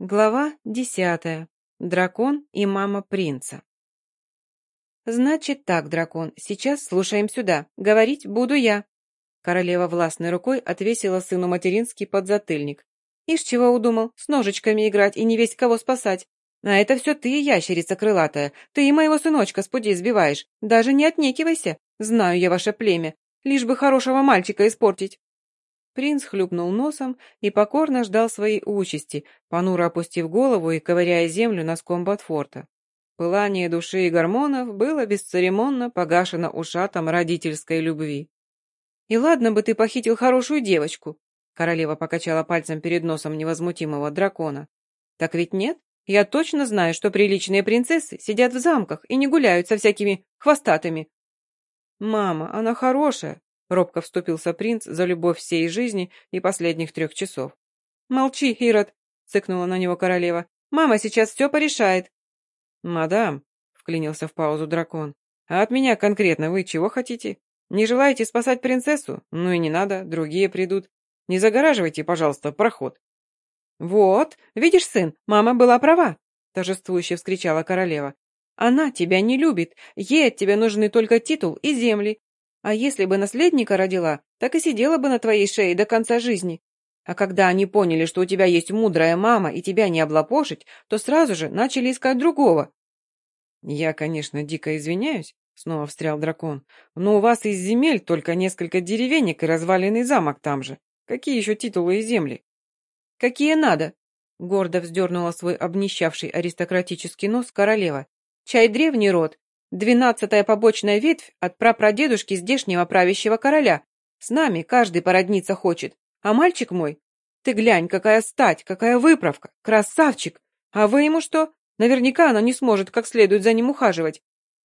Глава десятая. Дракон и мама принца. «Значит так, дракон, сейчас слушаем сюда. Говорить буду я». Королева властной рукой отвесила сыну материнский подзатыльник. «Ишь, чего удумал? С ножичками играть и не весь кого спасать. А это все ты, ящерица крылатая. Ты и моего сыночка с пути сбиваешь. Даже не отнекивайся. Знаю я ваше племя. Лишь бы хорошего мальчика испортить». Принц хлюпнул носом и покорно ждал своей участи, понуро опустив голову и ковыряя землю носком ботфорта. Пылание души и гормонов было бесцеремонно погашено ушатом родительской любви. «И ладно бы ты похитил хорошую девочку», королева покачала пальцем перед носом невозмутимого дракона. «Так ведь нет? Я точно знаю, что приличные принцессы сидят в замках и не гуляют со всякими хвостатыми». «Мама, она хорошая», Робко вступился принц за любовь всей жизни и последних трех часов. «Молчи, Ирод!» — цыкнула на него королева. «Мама сейчас все порешает!» «Мадам!» — вклинился в паузу дракон. «А от меня конкретно вы чего хотите? Не желаете спасать принцессу? Ну и не надо, другие придут. Не загораживайте, пожалуйста, проход». «Вот, видишь, сын, мама была права!» — торжествующе вскричала королева. «Она тебя не любит, ей от тебя нужны только титул и земли, а если бы наследника родила, так и сидела бы на твоей шее до конца жизни. А когда они поняли, что у тебя есть мудрая мама и тебя не облапошить, то сразу же начали искать другого. Я, конечно, дико извиняюсь, снова встрял дракон, но у вас из земель только несколько деревенек и разваленный замок там же. Какие еще титулы и земли? Какие надо? Гордо вздернула свой обнищавший аристократический нос королева. Чай древний род, Двенадцатая побочная ветвь от прапрадедушки здешнего правящего короля. С нами каждый породниться хочет. А мальчик мой? Ты глянь, какая стать, какая выправка, красавчик. А вы ему что? Наверняка она не сможет как следует за ним ухаживать.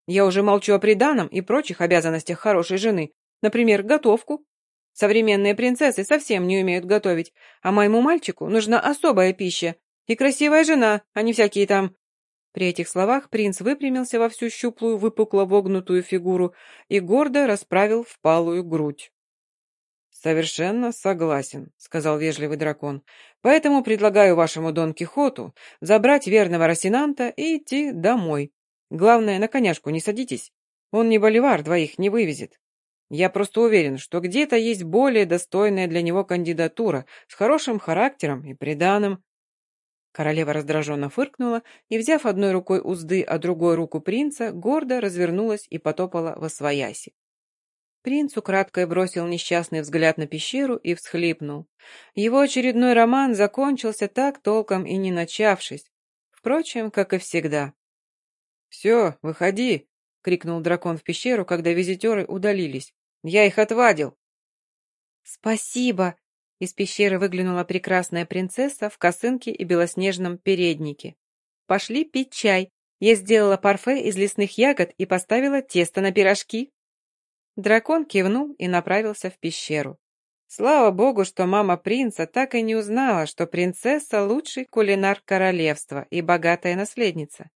Я уже молчу о приданом и прочих обязанностях хорошей жены. Например, готовку. Современные принцессы совсем не умеют готовить, а моему мальчику нужна особая пища. И красивая жена, а не всякие там при этих словах принц выпрямился во всю щуплую, выпукло вогнутую фигуру и гордо расправил впалую грудь. «Совершенно согласен», — сказал вежливый дракон. «Поэтому предлагаю вашему Дон Кихоту забрать верного Росинанта и идти домой. Главное, на коняшку не садитесь. Он не боливар двоих не вывезет. Я просто уверен, что где-то есть более достойная для него кандидатура с хорошим характером и приданым. Королева раздраженно фыркнула и, взяв одной рукой узды, а другой руку принца, гордо развернулась и потопала во свояси. Принц украдкой бросил несчастный взгляд на пещеру и всхлипнул. Его очередной роман закончился так толком и не начавшись. Впрочем, как и всегда. «Все, выходи!» — крикнул дракон в пещеру, когда визитеры удалились. «Я их отвадил!» «Спасибо!» Из пещеры выглянула прекрасная принцесса в косынке и белоснежном переднике. «Пошли пить чай. Я сделала парфе из лесных ягод и поставила тесто на пирожки». Дракон кивнул и направился в пещеру. Слава богу, что мама принца так и не узнала, что принцесса – лучший кулинар королевства и богатая наследница.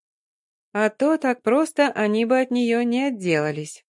А то так просто они бы от нее не отделались.